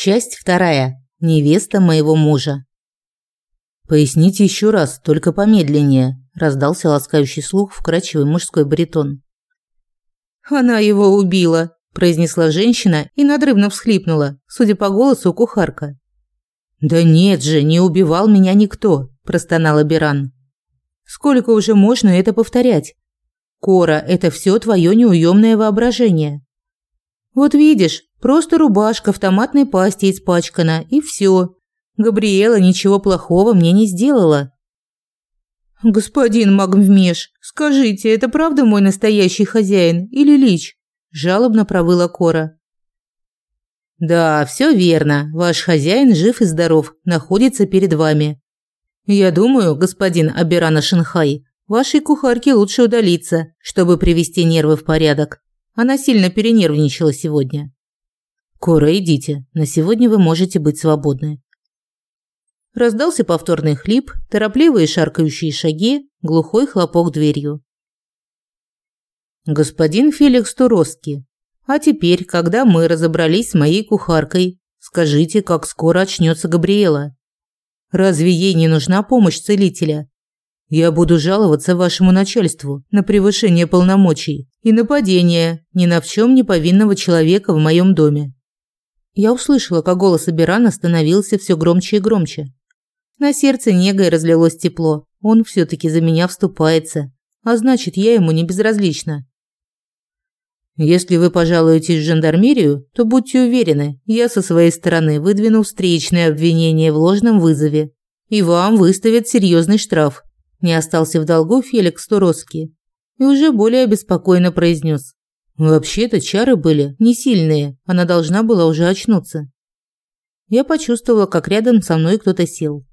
Часть вторая. Невеста моего мужа. Поясните еще раз, только помедленнее, раздался ласкающий слух вкрадчивый мужской баритон. Она его убила, произнесла женщина и надрывно всхлипнула, судя по голосу кухарка. Да нет же, не убивал меня никто, простонала Биран. Сколько уже можно это повторять? Кора, это все твое неуемное воображение. Вот видишь, Просто рубашка в томатной пасте испачкана, и все. Габриэла ничего плохого мне не сделала. «Господин Магмвмеш, скажите, это правда мой настоящий хозяин или лич?» – жалобно провыла Кора. «Да, все верно. Ваш хозяин жив и здоров, находится перед вами. Я думаю, господин Абирана Шанхай, вашей кухарке лучше удалиться, чтобы привести нервы в порядок. Она сильно перенервничала сегодня». «Кора, идите. На сегодня вы можете быть свободны». Раздался повторный хлип, торопливые шаркающие шаги, глухой хлопок дверью. «Господин Феликс Туроски, а теперь, когда мы разобрались с моей кухаркой, скажите, как скоро очнется Габриэла? Разве ей не нужна помощь целителя? Я буду жаловаться вашему начальству на превышение полномочий и нападение ни на в чем не повинного человека в моем доме. Я услышала, как голос Абирана становился все громче и громче. На сердце негой разлилось тепло. Он все таки за меня вступается, а значит, я ему не безразлична. Если вы пожалуетесь в жандармерию, то будьте уверены, я со своей стороны выдвину встречное обвинение в ложном вызове, и вам выставят серьезный штраф. Не остался в долгу Феликс Туроский и уже более обеспокоенно произнес: Вообще-то чары были не сильные, она должна была уже очнуться. Я почувствовала, как рядом со мной кто-то сел.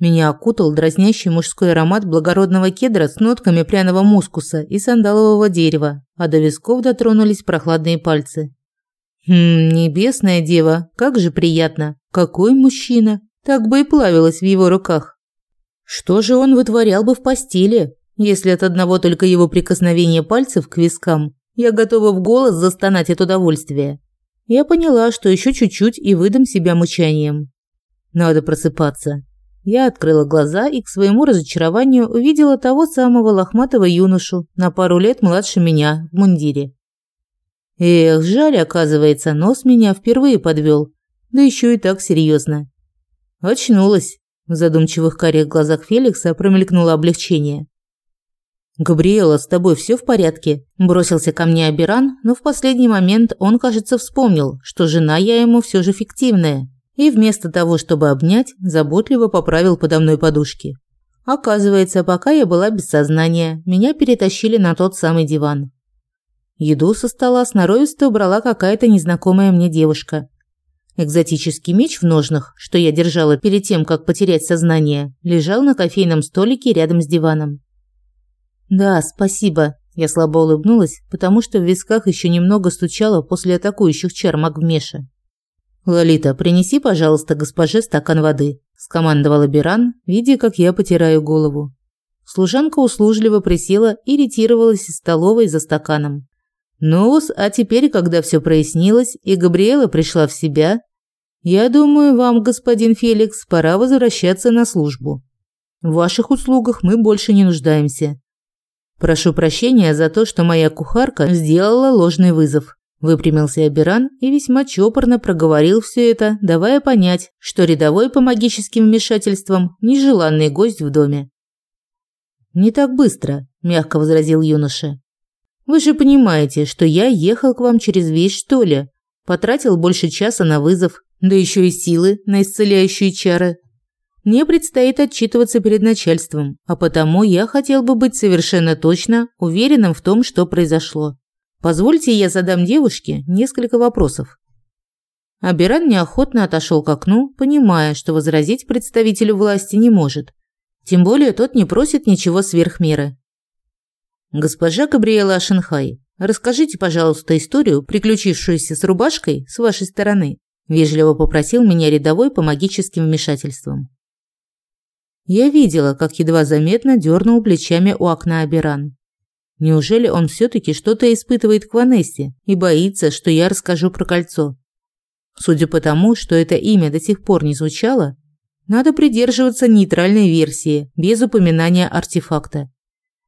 Меня окутал дразнящий мужской аромат благородного кедра с нотками пряного мускуса и сандалового дерева, а до висков дотронулись прохладные пальцы. Хм, небесная дева, как же приятно. Какой мужчина, так бы и плавилась в его руках. Что же он вытворял бы в постели, если от одного только его прикосновения пальцев к вискам я готова в голос застонать от удовольствия. Я поняла, что еще чуть-чуть и выдам себя мычанием. Надо просыпаться. Я открыла глаза и к своему разочарованию увидела того самого лохматого юношу, на пару лет младше меня, в мундире. Эх, жаль, оказывается, нос меня впервые подвел, Да еще и так серьезно. Очнулась. В задумчивых карих глазах Феликса промелькнуло облегчение. «Габриэла, с тобой все в порядке?» – бросился ко мне Абиран, но в последний момент он, кажется, вспомнил, что жена я ему все же фиктивная, и вместо того, чтобы обнять, заботливо поправил подо мной подушки. Оказывается, пока я была без сознания, меня перетащили на тот самый диван. Еду со стола сноровисто убрала какая-то незнакомая мне девушка. Экзотический меч в ножнах, что я держала перед тем, как потерять сознание, лежал на кофейном столике рядом с диваном. Да, спасибо. Я слабо улыбнулась, потому что в висках еще немного стучало после атакующих чар Магмеша. Лолита, принеси, пожалуйста, госпоже стакан воды, скомандовала Биран, видя, как я потираю голову. Служанка услужливо присела и ретировалась из столовой за стаканом. ну а теперь, когда все прояснилось и Габриэла пришла в себя, я думаю, вам, господин Феликс, пора возвращаться на службу. В ваших услугах мы больше не нуждаемся. Прошу прощения за то, что моя кухарка сделала ложный вызов. Выпрямился Абиран и весьма чопорно проговорил все это, давая понять, что рядовой по магическим вмешательствам нежеланный гость в доме. «Не так быстро», – мягко возразил юноша. «Вы же понимаете, что я ехал к вам через весь, что ли? Потратил больше часа на вызов, да еще и силы на исцеляющие чары. Мне предстоит отчитываться перед начальством, а потому я хотел бы быть совершенно точно уверенным в том, что произошло. Позвольте, я задам девушке несколько вопросов. Абиран неохотно отошел к окну, понимая, что возразить представителю власти не может. Тем более тот не просит ничего сверх меры. Госпожа Габриэла Шанхай, расскажите, пожалуйста, историю, приключившуюся с рубашкой с вашей стороны. Вежливо попросил меня рядовой по магическим вмешательствам. Я видела, как едва заметно дернул плечами у окна Абиран. Неужели он все-таки что-то испытывает к Ванессе и боится, что я расскажу про кольцо? Судя по тому, что это имя до сих пор не звучало, надо придерживаться нейтральной версии, без упоминания артефакта.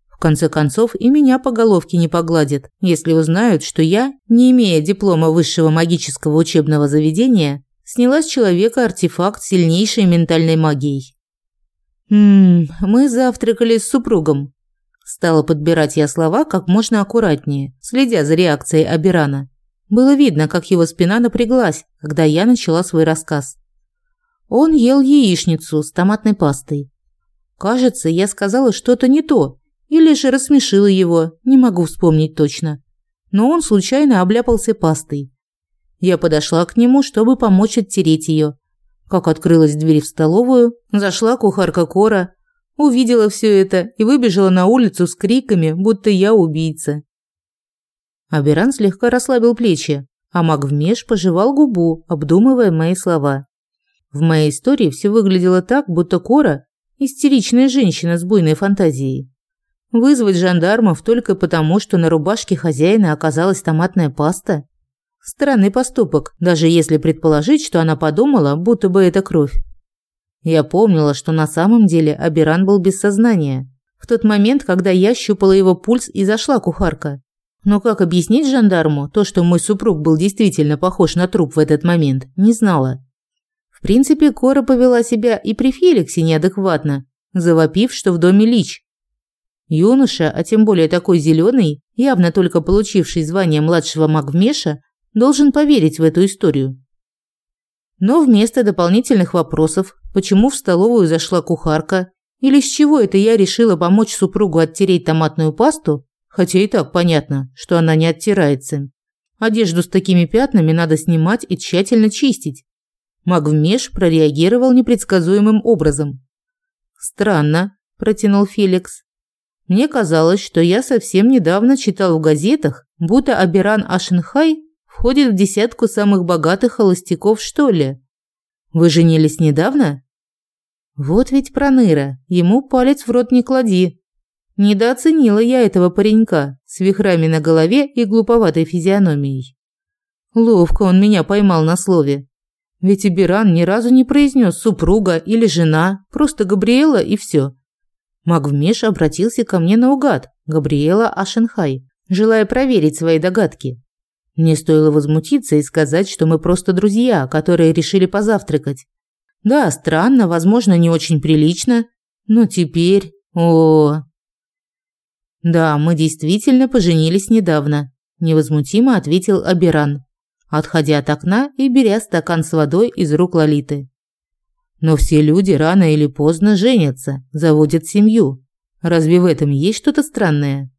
В конце концов, и меня по головке не погладят, если узнают, что я, не имея диплома высшего магического учебного заведения, сняла с человека артефакт сильнейшей ментальной магией. «Ммм, мы завтракали с супругом». Стала подбирать я слова как можно аккуратнее, следя за реакцией Абирана. Было видно, как его спина напряглась, когда я начала свой рассказ. Он ел яичницу с томатной пастой. Кажется, я сказала что-то не то, или же рассмешила его, не могу вспомнить точно. Но он случайно обляпался пастой. Я подошла к нему, чтобы помочь оттереть ее. Как открылась дверь в столовую, зашла кухарка Кора, увидела все это и выбежала на улицу с криками, будто я убийца. Аберан слегка расслабил плечи, а Магвмеш пожевал губу, обдумывая мои слова. В моей истории все выглядело так, будто Кора – истеричная женщина с буйной фантазией. Вызвать жандармов только потому, что на рубашке хозяина оказалась томатная паста? Странный поступок, даже если предположить, что она подумала, будто бы это кровь. Я помнила, что на самом деле Абиран был без сознания. В тот момент, когда я щупала его пульс и зашла кухарка. Но как объяснить жандарму то, что мой супруг был действительно похож на труп в этот момент, не знала. В принципе, Кора повела себя и при Феликсе неадекватно, завопив, что в доме лич. Юноша, а тем более такой зеленый, явно только получивший звание младшего магмеша, должен поверить в эту историю. Но вместо дополнительных вопросов, почему в столовую зашла кухарка, или с чего это я решила помочь супругу оттереть томатную пасту, хотя и так понятно, что она не оттирается. Одежду с такими пятнами надо снимать и тщательно чистить. Магвмеш прореагировал непредсказуемым образом. «Странно», – протянул Феликс. «Мне казалось, что я совсем недавно читал в газетах, будто Абиран Ашенхай входит в десятку самых богатых холостяков, что ли? Вы женились недавно? Вот ведь проныра, ему палец в рот не клади. Недооценила я этого паренька с вихрами на голове и глуповатой физиономией. Ловко он меня поймал на слове. Ведь Иберан ни разу не произнес супруга или жена, просто Габриэла и все. Магвмеш обратился ко мне наугад, Габриэла Ашенхай, желая проверить свои догадки. Мне стоило возмутиться и сказать, что мы просто друзья, которые решили позавтракать. Да, странно, возможно, не очень прилично, но теперь... О. Да, мы действительно поженились недавно, невозмутимо ответил Абиран, отходя от окна и беря стакан с водой из рук Лалиты. Но все люди рано или поздно женятся, заводят семью. Разве в этом есть что-то странное?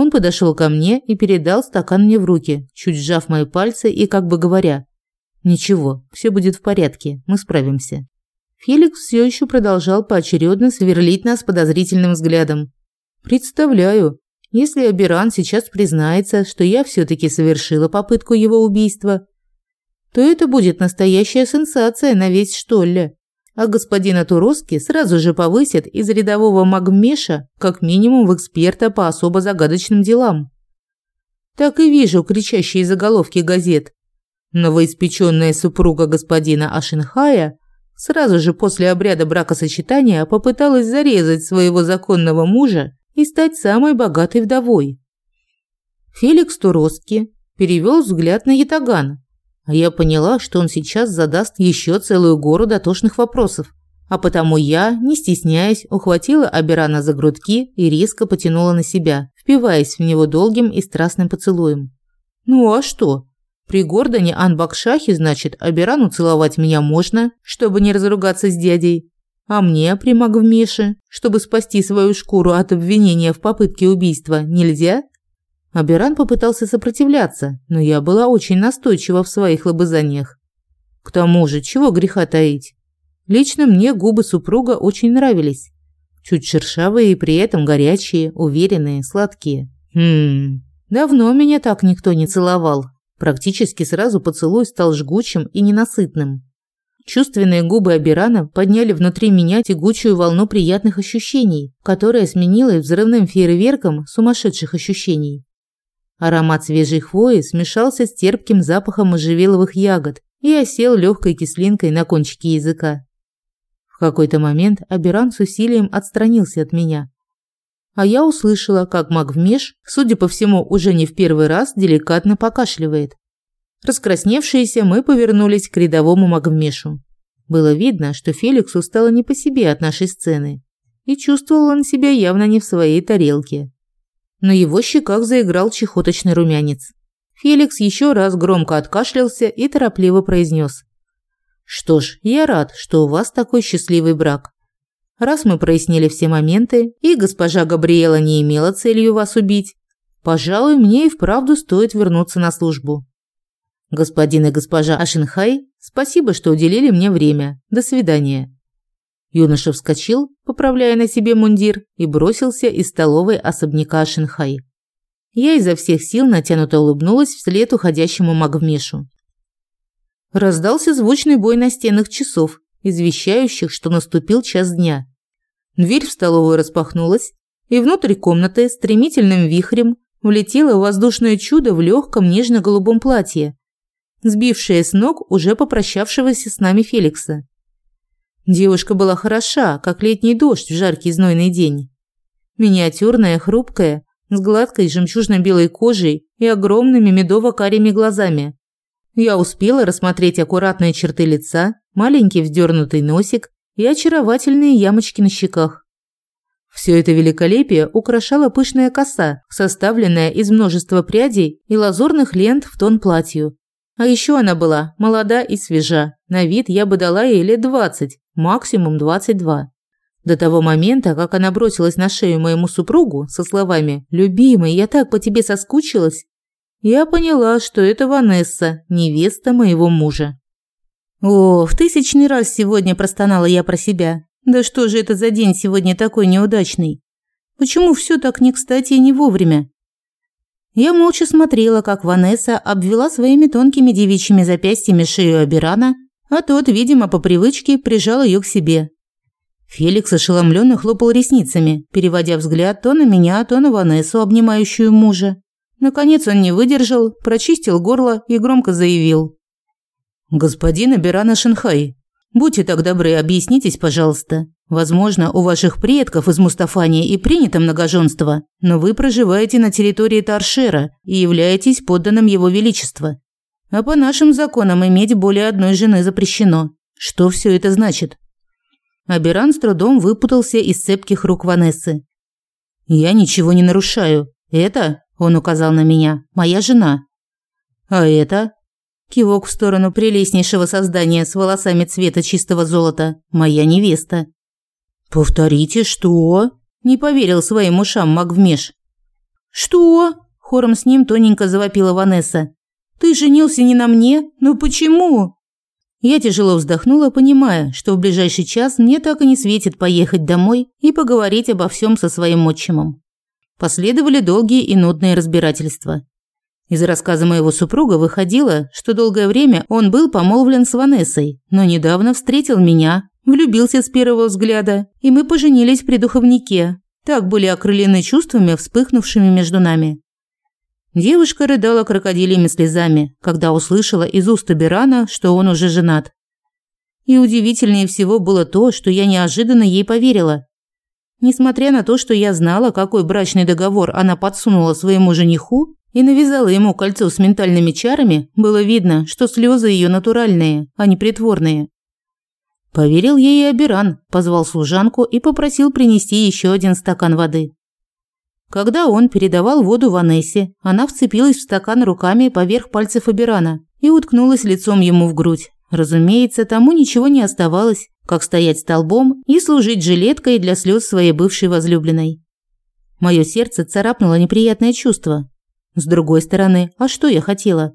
Он подошел ко мне и передал стакан мне в руки, чуть сжав мои пальцы и как бы говоря: "Ничего, все будет в порядке, мы справимся". Феликс все еще продолжал поочередно сверлить нас подозрительным взглядом. Представляю, если Абиран сейчас признается, что я все таки совершила попытку его убийства, то это будет настоящая сенсация на весь Штолле а господина Туроски сразу же повысят из рядового магмеша как минимум в эксперта по особо загадочным делам. Так и вижу кричащие заголовки газет. Новоиспеченная супруга господина Ашинхая сразу же после обряда бракосочетания попыталась зарезать своего законного мужа и стать самой богатой вдовой. Феликс Туроски перевел взгляд на Ятаган, а я поняла, что он сейчас задаст еще целую гору дотошных вопросов. А потому я, не стесняясь, ухватила Абирана за грудки и резко потянула на себя, впиваясь в него долгим и страстным поцелуем. «Ну а что? При Гордоне Анбакшахе, значит, Абирану целовать меня можно, чтобы не разругаться с дядей. А мне, примагв Миши, чтобы спасти свою шкуру от обвинения в попытке убийства, нельзя?» Абиран попытался сопротивляться, но я была очень настойчива в своих лобызаниях. К тому же, чего греха таить? Лично мне губы супруга очень нравились. Чуть шершавые и при этом горячие, уверенные, сладкие. Хм, давно меня так никто не целовал. Практически сразу поцелуй стал жгучим и ненасытным. Чувственные губы Абирана подняли внутри меня тягучую волну приятных ощущений, которая сменилась взрывным фейерверком сумасшедших ощущений. Аромат свежей хвои смешался с терпким запахом можжевеловых ягод и осел легкой кислинкой на кончике языка. В какой-то момент Аберан с усилием отстранился от меня. А я услышала, как Магвмеш, судя по всему, уже не в первый раз деликатно покашливает. Раскрасневшиеся мы повернулись к рядовому Магвмешу. Было видно, что Феликс стало не по себе от нашей сцены. И чувствовал он себя явно не в своей тарелке. На его щеках заиграл чехоточный румянец. Феликс еще раз громко откашлялся и торопливо произнес. «Что ж, я рад, что у вас такой счастливый брак. Раз мы прояснили все моменты, и госпожа Габриэла не имела целью вас убить, пожалуй, мне и вправду стоит вернуться на службу. Господин и госпожа Ашинхай, спасибо, что уделили мне время. До свидания». Юноша вскочил, поправляя на себе мундир, и бросился из столовой особняка Шинхай. Я изо всех сил натянуто улыбнулась вслед уходящему Магмешу. Раздался звучный бой настенных часов, извещающих, что наступил час дня. Дверь в столовую распахнулась, и внутрь комнаты стремительным вихрем влетело воздушное чудо в легком нежно-голубом платье, сбившее с ног уже попрощавшегося с нами Феликса. Девушка была хороша, как летний дождь в жаркий знойный день. Миниатюрная, хрупкая, с гладкой жемчужно-белой кожей и огромными медово-карими глазами. Я успела рассмотреть аккуратные черты лица, маленький вздернутый носик и очаровательные ямочки на щеках. Все это великолепие украшала пышная коса, составленная из множества прядей и лазурных лент в тон платью. А еще она была молода и свежа. На вид я бы дала ей лет 20, максимум 22. До того момента, как она бросилась на шею моему супругу со словами «Любимый, я так по тебе соскучилась», я поняла, что это Ванесса, невеста моего мужа. О, в тысячный раз сегодня простонала я про себя. Да что же это за день сегодня такой неудачный? Почему все так не кстати и не вовремя? Я молча смотрела, как Ванесса обвела своими тонкими девичьими запястьями шею Абирана, а тот, видимо, по привычке прижал ее к себе. Феликс ошеломленно хлопал ресницами, переводя взгляд то на меня, то на Ванессу, обнимающую мужа. Наконец он не выдержал, прочистил горло и громко заявил. «Господин Абирана Шинхай, Будьте так добры, объяснитесь, пожалуйста. Возможно, у ваших предков из Мустафании и принято многоженство, но вы проживаете на территории Таршера и являетесь подданным его величества. А по нашим законам иметь более одной жены запрещено. Что все это значит? Аберан с трудом выпутался из цепких рук Ванессы. Я ничего не нарушаю. Это, он указал на меня, моя жена. А это Кивок в сторону прелестнейшего создания с волосами цвета чистого золота. Моя невеста. «Повторите, что?» – не поверил своим ушам Магвмеш. «Что?» – хором с ним тоненько завопила Ванесса. «Ты женился не на мне? Но почему?» Я тяжело вздохнула, понимая, что в ближайший час мне так и не светит поехать домой и поговорить обо всем со своим отчимом. Последовали долгие и нудные разбирательства. Из рассказа моего супруга выходило, что долгое время он был помолвлен с Ванессой, но недавно встретил меня, влюбился с первого взгляда, и мы поженились при духовнике. Так были окрылены чувствами, вспыхнувшими между нами. Девушка рыдала крокодильями слезами, когда услышала из уст Абирана, что он уже женат. И удивительнее всего было то, что я неожиданно ей поверила. Несмотря на то, что я знала, какой брачный договор она подсунула своему жениху, и навязала ему кольцо с ментальными чарами, было видно, что слезы ее натуральные, а не притворные. Поверил ей и Абиран, позвал служанку и попросил принести еще один стакан воды. Когда он передавал воду Ванессе, она вцепилась в стакан руками поверх пальцев Абирана и уткнулась лицом ему в грудь. Разумеется, тому ничего не оставалось, как стоять столбом и служить жилеткой для слез своей бывшей возлюбленной. Мое сердце царапнуло неприятное чувство, с другой стороны, а что я хотела?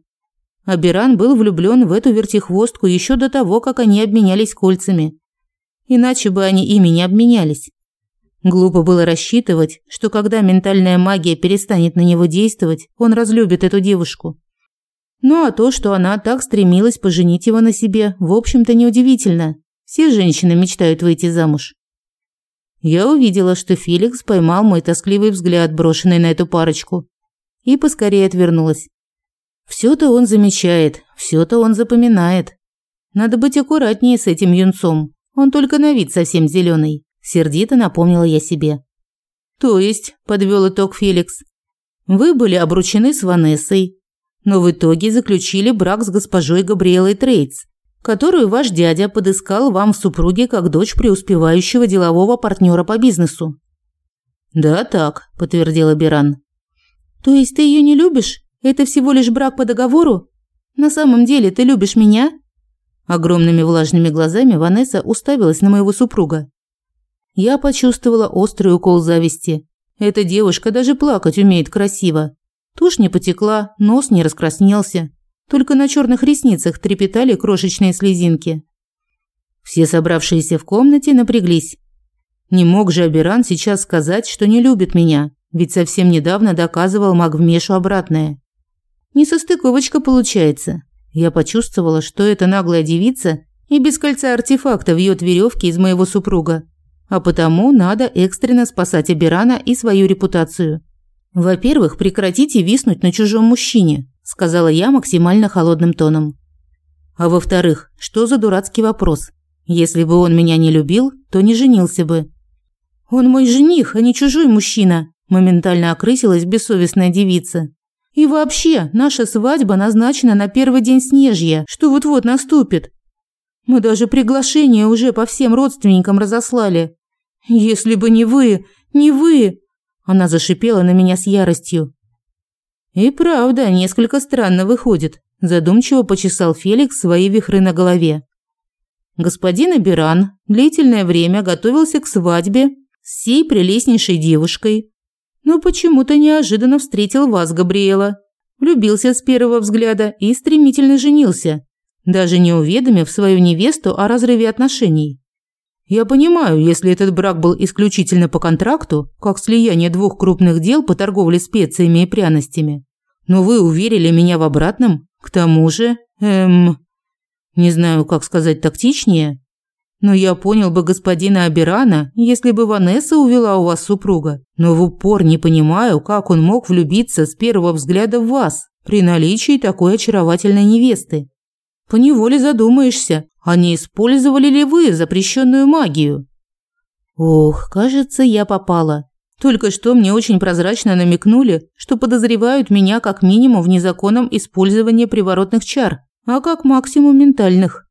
Абиран был влюблен в эту вертихвостку еще до того, как они обменялись кольцами. Иначе бы они ими не обменялись. Глупо было рассчитывать, что когда ментальная магия перестанет на него действовать, он разлюбит эту девушку. Ну а то, что она так стремилась поженить его на себе, в общем-то неудивительно. Все женщины мечтают выйти замуж. Я увидела, что Феликс поймал мой тоскливый взгляд, брошенный на эту парочку и поскорее отвернулась. Всё то он замечает, всё то он запоминает. Надо быть аккуратнее с этим юнцом. Он только на вид совсем зеленый. Сердито напомнила я себе. То есть, подвёл итог Феликс, вы были обручены с Ванессой, но в итоге заключили брак с госпожой Габриэлой Трейдс, которую ваш дядя подыскал вам в супруге как дочь преуспевающего делового партнера по бизнесу. Да, так, подтвердила Биран. То есть ты ее не любишь? Это всего лишь брак по договору? На самом деле ты любишь меня?» Огромными влажными глазами Ванесса уставилась на моего супруга. Я почувствовала острый укол зависти. Эта девушка даже плакать умеет красиво. Тушь не потекла, нос не раскраснелся. Только на черных ресницах трепетали крошечные слезинки. Все собравшиеся в комнате напряглись. Не мог же Аберан сейчас сказать, что не любит меня. Ведь совсем недавно доказывал Магвмешу обратное. Не Несостыковочка получается. Я почувствовала, что эта наглая девица и без кольца артефакта вьет веревки из моего супруга. А потому надо экстренно спасать Абирана и свою репутацию. «Во-первых, прекратите виснуть на чужом мужчине», – сказала я максимально холодным тоном. «А во-вторых, что за дурацкий вопрос? Если бы он меня не любил, то не женился бы». «Он мой жених, а не чужой мужчина», Моментально окрысилась бессовестная девица. И вообще, наша свадьба назначена на первый день снежья, что вот-вот наступит. Мы даже приглашение уже по всем родственникам разослали. Если бы не вы, не вы, она зашипела на меня с яростью. И правда, несколько странно выходит, задумчиво почесал Феликс свои вихры на голове. Господин Абиран длительное время готовился к свадьбе с сей прелестнейшей девушкой, но почему-то неожиданно встретил вас, Габриэла. Влюбился с первого взгляда и стремительно женился, даже не уведомив свою невесту о разрыве отношений. Я понимаю, если этот брак был исключительно по контракту, как слияние двух крупных дел по торговле специями и пряностями. Но вы уверили меня в обратном. К тому же, эм... Не знаю, как сказать тактичнее, но я понял бы господина Абирана, если бы Ванесса увела у вас супруга. Но в упор не понимаю, как он мог влюбиться с первого взгляда в вас при наличии такой очаровательной невесты. Поневоле задумаешься, а не использовали ли вы запрещенную магию? Ох, кажется, я попала. Только что мне очень прозрачно намекнули, что подозревают меня как минимум в незаконном использовании приворотных чар, а как максимум ментальных.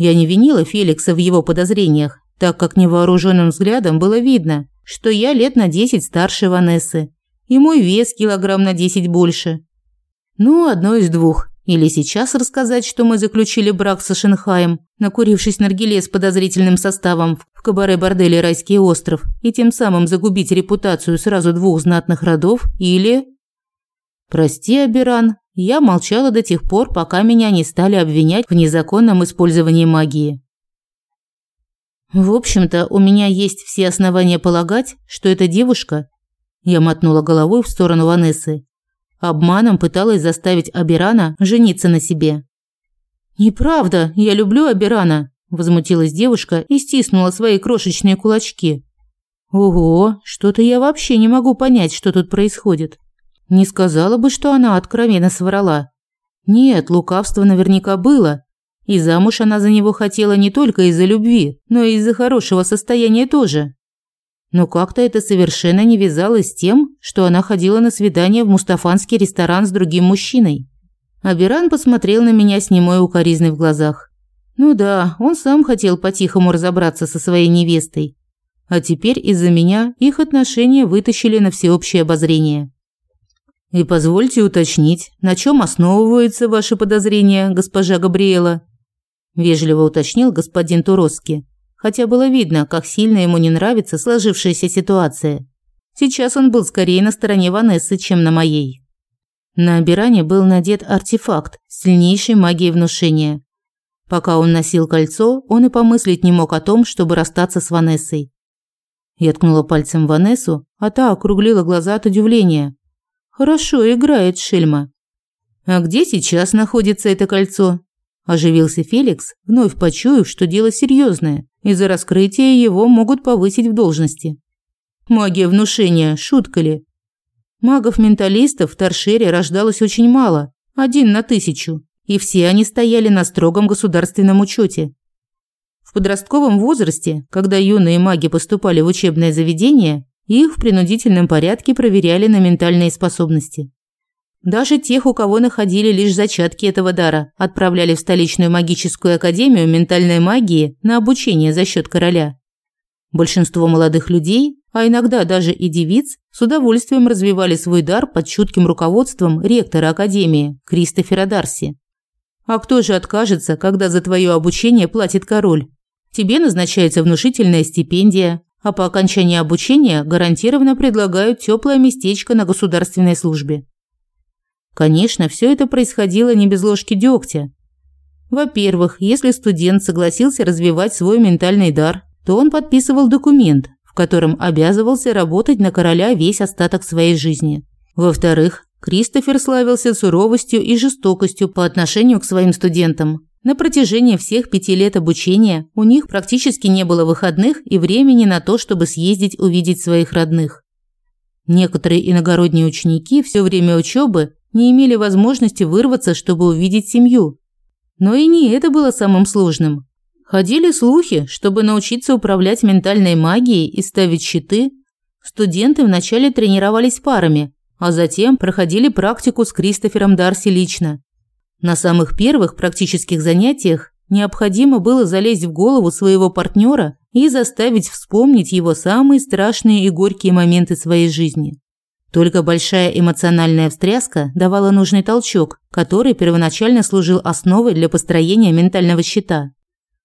Я не винила Феликса в его подозрениях, так как невооруженным взглядом было видно, что я лет на 10 старше Ванессы, и мой вес килограмм на 10 больше. Ну, одно из двух. Или сейчас рассказать, что мы заключили брак со Шенхаем, накурившись наргиле с подозрительным составом в кабаре-борделе «Райский остров» и тем самым загубить репутацию сразу двух знатных родов, или... «Прости, Абиран, я молчала до тех пор, пока меня не стали обвинять в незаконном использовании магии. В общем-то, у меня есть все основания полагать, что эта девушка, я мотнула головой в сторону Ванессы, обманом пыталась заставить Абирана жениться на себе. Неправда, я люблю Абирана, возмутилась девушка и стиснула свои крошечные кулачки. Ого, что-то я вообще не могу понять, что тут происходит. Не сказала бы, что она откровенно соврала. Нет, лукавство наверняка было. И замуж она за него хотела не только из-за любви, но и из-за хорошего состояния тоже. Но как-то это совершенно не вязалось с тем, что она ходила на свидание в мустафанский ресторан с другим мужчиной. Абиран посмотрел на меня с немой укоризной в глазах. Ну да, он сам хотел по-тихому разобраться со своей невестой. А теперь из-за меня их отношения вытащили на всеобщее обозрение. И позвольте уточнить, на чем основываются ваши подозрения, госпожа Габриэла? Вежливо уточнил господин Туроски, хотя было видно, как сильно ему не нравится сложившаяся ситуация. Сейчас он был скорее на стороне Ванессы, чем на моей. На Абиране был надет артефакт сильнейшей магии внушения. Пока он носил кольцо, он и помыслить не мог о том, чтобы расстаться с Ванессой. Я ткнула пальцем Ванессу, а та округлила глаза от удивления, Хорошо играет шельма. А где сейчас находится это кольцо? Оживился Феликс, вновь почуяв, что дело серьезное, и за раскрытие его могут повысить в должности. Магия внушения, шутка ли? Магов-менталистов в Торшере рождалось очень мало, один на тысячу, и все они стояли на строгом государственном учете. В подростковом возрасте, когда юные маги поступали в учебное заведение, их в принудительном порядке проверяли на ментальные способности. Даже тех, у кого находили лишь зачатки этого дара, отправляли в столичную магическую академию ментальной магии на обучение за счет короля. Большинство молодых людей, а иногда даже и девиц, с удовольствием развивали свой дар под чутким руководством ректора академии Кристофера Дарси. А кто же откажется, когда за твое обучение платит король? Тебе назначается внушительная стипендия, а по окончании обучения гарантированно предлагают теплое местечко на государственной службе. Конечно, все это происходило не без ложки дегтя. Во-первых, если студент согласился развивать свой ментальный дар, то он подписывал документ, в котором обязывался работать на короля весь остаток своей жизни. Во-вторых, Кристофер славился суровостью и жестокостью по отношению к своим студентам, на протяжении всех пяти лет обучения у них практически не было выходных и времени на то, чтобы съездить увидеть своих родных. Некоторые иногородние ученики все время учебы не имели возможности вырваться, чтобы увидеть семью. Но и не это было самым сложным. Ходили слухи, чтобы научиться управлять ментальной магией и ставить щиты, студенты вначале тренировались парами, а затем проходили практику с Кристофером Дарси лично. На самых первых практических занятиях необходимо было залезть в голову своего партнера и заставить вспомнить его самые страшные и горькие моменты своей жизни. Только большая эмоциональная встряска давала нужный толчок, который первоначально служил основой для построения ментального щита.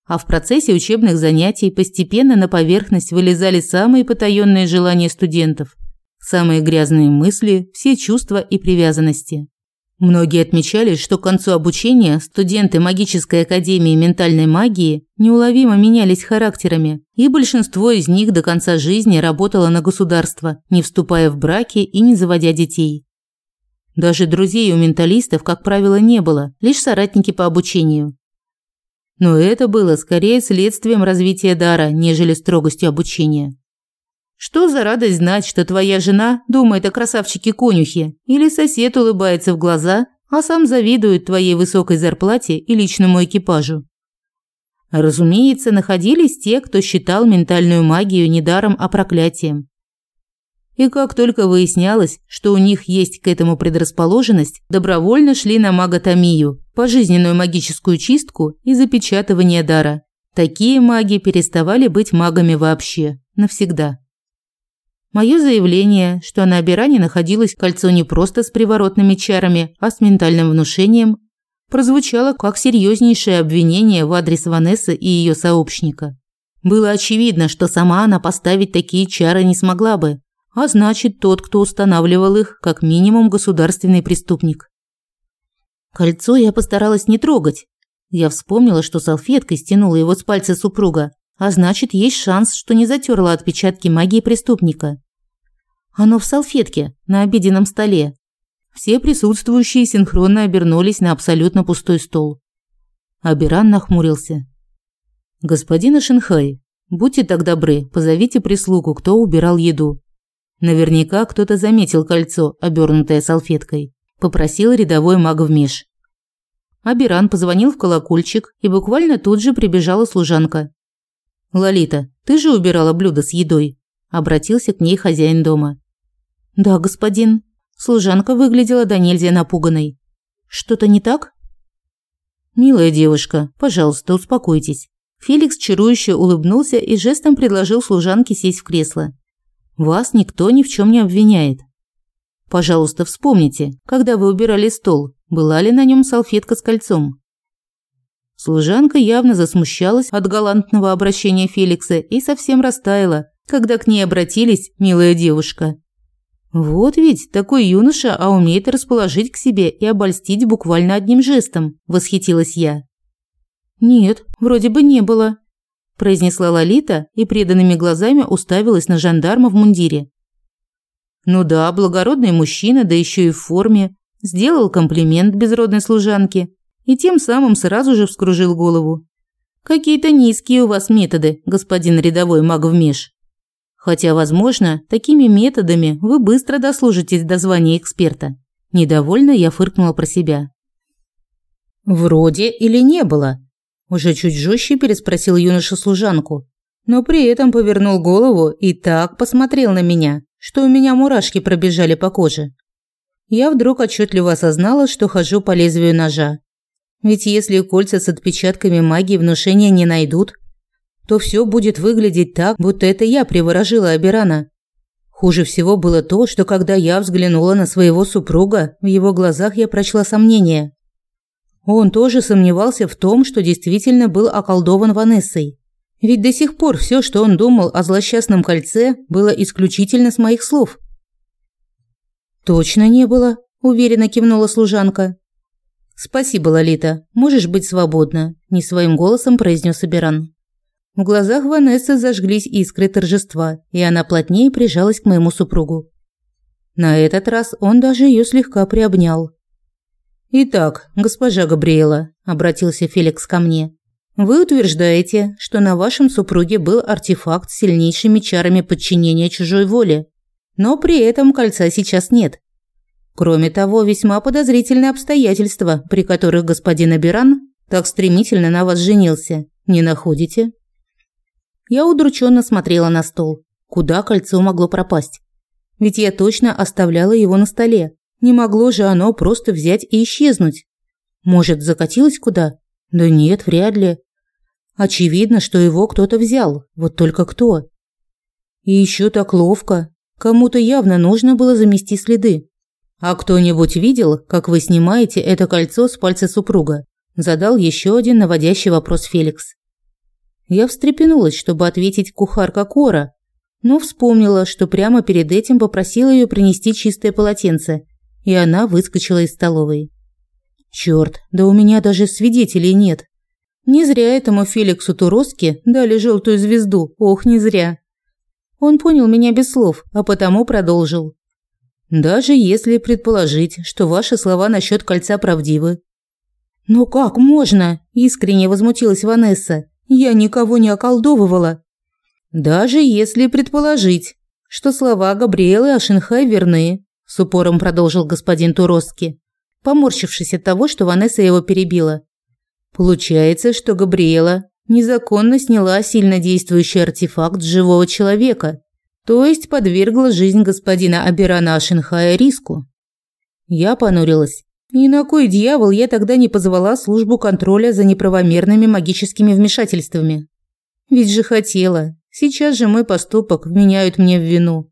А в процессе учебных занятий постепенно на поверхность вылезали самые потаенные желания студентов, самые грязные мысли, все чувства и привязанности. Многие отмечали, что к концу обучения студенты магической академии ментальной магии неуловимо менялись характерами, и большинство из них до конца жизни работало на государство, не вступая в браки и не заводя детей. Даже друзей у менталистов, как правило, не было, лишь соратники по обучению. Но это было скорее следствием развития дара, нежели строгостью обучения. Что за радость знать, что твоя жена думает о красавчике-конюхе, или сосед улыбается в глаза, а сам завидует твоей высокой зарплате и личному экипажу? Разумеется, находились те, кто считал ментальную магию не даром, а проклятием. И как только выяснялось, что у них есть к этому предрасположенность, добровольно шли на маготомию, пожизненную магическую чистку и запечатывание дара. Такие маги переставали быть магами вообще, навсегда. Мое заявление, что на Абиране находилось кольцо не просто с приворотными чарами, а с ментальным внушением, прозвучало как серьезнейшее обвинение в адрес Ванессы и ее сообщника. Было очевидно, что сама она поставить такие чары не смогла бы, а значит, тот, кто устанавливал их, как минимум государственный преступник. Кольцо я постаралась не трогать. Я вспомнила, что салфеткой стянула его с пальца супруга, а значит, есть шанс, что не затерла отпечатки магии преступника. Оно в салфетке на обеденном столе. Все присутствующие синхронно обернулись на абсолютно пустой стол. Абиран нахмурился. «Господин Шанхай, будьте так добры, позовите прислугу, кто убирал еду». Наверняка кто-то заметил кольцо, обернутое салфеткой. Попросил рядовой маг в меж. Абиран позвонил в колокольчик, и буквально тут же прибежала служанка. «Лолита, ты же убирала блюдо с едой?» – обратился к ней хозяин дома. «Да, господин». Служанка выглядела до нельзя напуганной. «Что-то не так?» «Милая девушка, пожалуйста, успокойтесь». Феликс чарующе улыбнулся и жестом предложил служанке сесть в кресло. «Вас никто ни в чем не обвиняет. Пожалуйста, вспомните, когда вы убирали стол, была ли на нем салфетка с кольцом?» Служанка явно засмущалась от галантного обращения Феликса и совсем растаяла, когда к ней обратились «милая девушка». Вот ведь такой юноша, а умеет расположить к себе и обольстить буквально одним жестом, восхитилась я. Нет, вроде бы не было, произнесла Лолита и преданными глазами уставилась на жандарма в мундире. Ну да, благородный мужчина, да еще и в форме, сделал комплимент безродной служанке и тем самым сразу же вскружил голову. Какие-то низкие у вас методы, господин рядовой маг вмеш. Хотя, возможно, такими методами вы быстро дослужитесь до звания эксперта. Недовольно я фыркнула про себя. «Вроде или не было?» Уже чуть жестче переспросил юноша служанку, но при этом повернул голову и так посмотрел на меня, что у меня мурашки пробежали по коже. Я вдруг отчетливо осознала, что хожу по лезвию ножа. Ведь если кольца с отпечатками магии внушения не найдут, то все будет выглядеть так, будто это я приворожила Абирана. Хуже всего было то, что когда я взглянула на своего супруга, в его глазах я прочла сомнение. Он тоже сомневался в том, что действительно был околдован Ванессой. Ведь до сих пор все, что он думал о злосчастном кольце, было исключительно с моих слов. «Точно не было», – уверенно кивнула служанка. «Спасибо, Лолита. Можешь быть свободна», – не своим голосом произнес Аберан. В глазах Ванессы зажглись искры торжества, и она плотнее прижалась к моему супругу. На этот раз он даже ее слегка приобнял. «Итак, госпожа Габриэла», – обратился Феликс ко мне, – «вы утверждаете, что на вашем супруге был артефакт с сильнейшими чарами подчинения чужой воле, но при этом кольца сейчас нет. Кроме того, весьма подозрительные обстоятельства, при которых господин Абиран так стремительно на вас женился. Не находите?» Я удрученно смотрела на стол. Куда кольцо могло пропасть? Ведь я точно оставляла его на столе. Не могло же оно просто взять и исчезнуть. Может, закатилось куда? Да нет, вряд ли. Очевидно, что его кто-то взял. Вот только кто? И еще так ловко. Кому-то явно нужно было замести следы. А кто-нибудь видел, как вы снимаете это кольцо с пальца супруга? Задал еще один наводящий вопрос Феликс. Я встрепенулась, чтобы ответить кухарка Кора, но вспомнила, что прямо перед этим попросила ее принести чистое полотенце, и она выскочила из столовой. Черт, да у меня даже свидетелей нет. Не зря этому Феликсу Туроски дали желтую звезду, ох, не зря. Он понял меня без слов, а потому продолжил. «Даже если предположить, что ваши слова насчет кольца правдивы». «Но как можно?» – искренне возмутилась Ванесса. Я никого не околдовывала. Даже если предположить, что слова Габриэлы о Шинхай верны, с упором продолжил господин Туроски, поморщившись от того, что Ванесса его перебила. Получается, что Габриэла незаконно сняла сильно действующий артефакт с живого человека, то есть подвергла жизнь господина Абирана Ашенхая риску. Я понурилась. И на кой дьявол я тогда не позвала службу контроля за неправомерными магическими вмешательствами? Ведь же хотела. Сейчас же мой поступок вменяют мне в вину.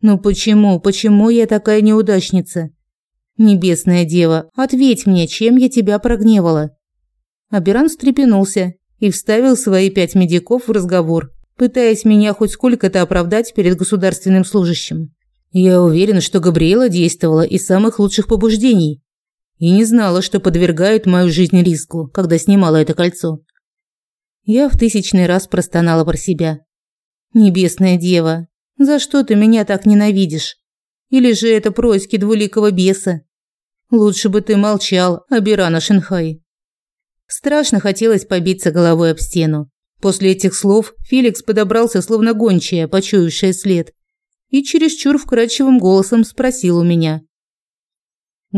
Но почему, почему я такая неудачница? Небесная дева, ответь мне, чем я тебя прогневала? Аберан встрепенулся и вставил свои пять медиков в разговор, пытаясь меня хоть сколько-то оправдать перед государственным служащим. Я уверен, что Габриэла действовала из самых лучших побуждений и не знала, что подвергает мою жизнь риску, когда снимала это кольцо. Я в тысячный раз простонала про себя. «Небесная дева, за что ты меня так ненавидишь? Или же это происки двуликого беса? Лучше бы ты молчал, Абирана Шинхай». Страшно хотелось побиться головой об стену. После этих слов Феликс подобрался, словно гончая, почуявшая след, и чересчур вкрадчивым голосом спросил у меня –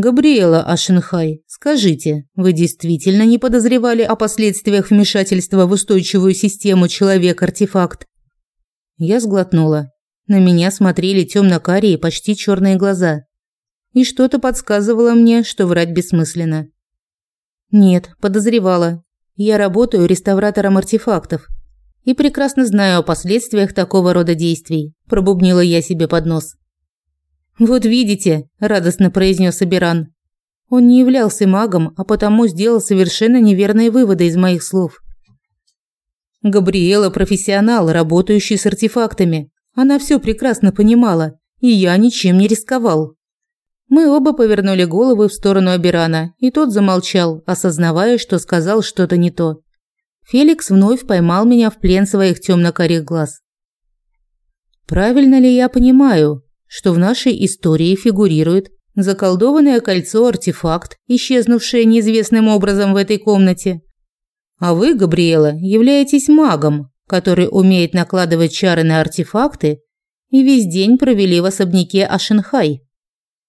Габриэла Ашенхай, скажите, вы действительно не подозревали о последствиях вмешательства в устойчивую систему человек-артефакт? Я сглотнула. На меня смотрели темно-карие, почти черные глаза. И что-то подсказывало мне, что врать бессмысленно. Нет, подозревала. Я работаю реставратором артефактов и прекрасно знаю о последствиях такого рода действий, пробубнила я себе под нос. «Вот видите», – радостно произнес Абиран. Он не являлся магом, а потому сделал совершенно неверные выводы из моих слов. Габриэла – профессионал, работающий с артефактами. Она все прекрасно понимала, и я ничем не рисковал. Мы оба повернули головы в сторону Абирана, и тот замолчал, осознавая, что сказал что-то не то. Феликс вновь поймал меня в плен своих темно-корих глаз. «Правильно ли я понимаю?» что в нашей истории фигурирует заколдованное кольцо-артефакт, исчезнувшее неизвестным образом в этой комнате. А вы, Габриэла, являетесь магом, который умеет накладывать чары на артефакты, и весь день провели в особняке Ашенхай.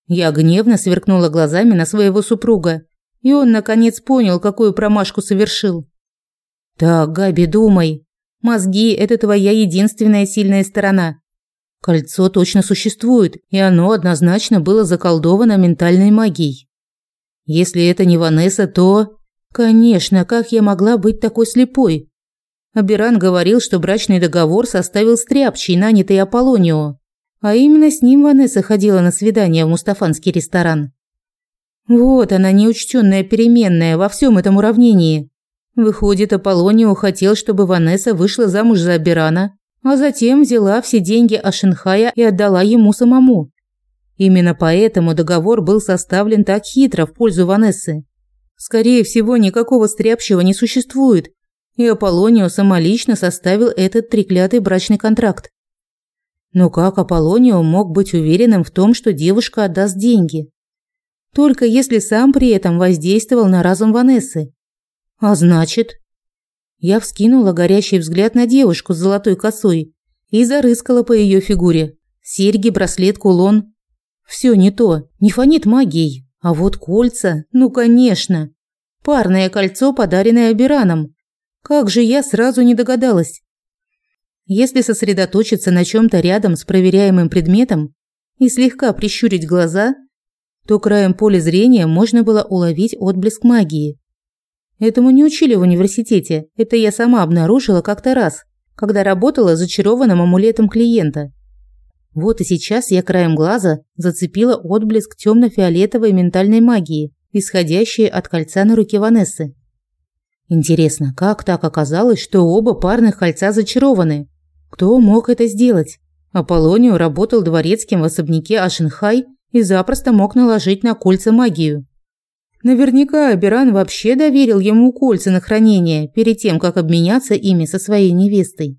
Я гневно сверкнула глазами на своего супруга, и он наконец понял, какую промашку совершил. Так, Габи, думай. Мозги – это твоя единственная сильная сторона. Кольцо точно существует, и оно однозначно было заколдовано ментальной магией. Если это не Ванесса, то... Конечно, как я могла быть такой слепой? Абиран говорил, что брачный договор составил стряпчий, нанятый Аполлонио. А именно с ним Ванесса ходила на свидание в мустафанский ресторан. Вот она, неучтенная переменная во всем этом уравнении. Выходит, Аполлонио хотел, чтобы Ванесса вышла замуж за Абирана, а затем взяла все деньги Ашенхая и отдала ему самому. Именно поэтому договор был составлен так хитро в пользу Ванессы. Скорее всего, никакого стряпчего не существует, и Аполлонио самолично составил этот треклятый брачный контракт. Но как Аполлонио мог быть уверенным в том, что девушка отдаст деньги? Только если сам при этом воздействовал на разум Ванессы. А значит, я вскинула горящий взгляд на девушку с золотой косой и зарыскала по ее фигуре. Серьги, браслет, кулон. Все не то, не фонит магией. А вот кольца, ну конечно. Парное кольцо, подаренное Абираном. Как же я сразу не догадалась. Если сосредоточиться на чем-то рядом с проверяемым предметом и слегка прищурить глаза, то краем поля зрения можно было уловить отблеск магии. Этому не учили в университете. Это я сама обнаружила как-то раз, когда работала зачарованным амулетом клиента. Вот и сейчас я краем глаза зацепила отблеск темно-фиолетовой ментальной магии, исходящей от кольца на руке Ванессы. Интересно, как так оказалось, что оба парных кольца зачарованы? Кто мог это сделать? Аполлонио работал дворецким в особняке Ашенхай и запросто мог наложить на кольца магию. Наверняка Аберан вообще доверил ему кольца на хранение перед тем, как обменяться ими со своей невестой.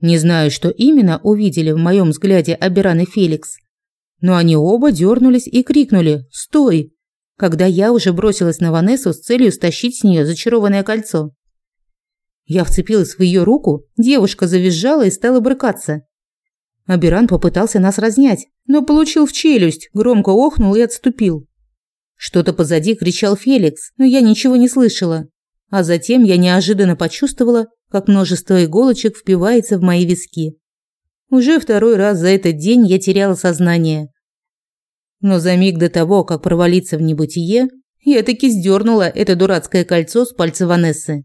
Не знаю, что именно увидели в моем взгляде Аберан и Феликс, но они оба дернулись и крикнули «Стой!», когда я уже бросилась на Ванессу с целью стащить с нее зачарованное кольцо. Я вцепилась в ее руку, девушка завизжала и стала брыкаться. Аберан попытался нас разнять, но получил в челюсть, громко охнул и отступил. Что-то позади кричал Феликс, но я ничего не слышала. А затем я неожиданно почувствовала, как множество иголочек впивается в мои виски. Уже второй раз за этот день я теряла сознание. Но за миг до того, как провалиться в небытие, я таки сдернула это дурацкое кольцо с пальца Ванессы.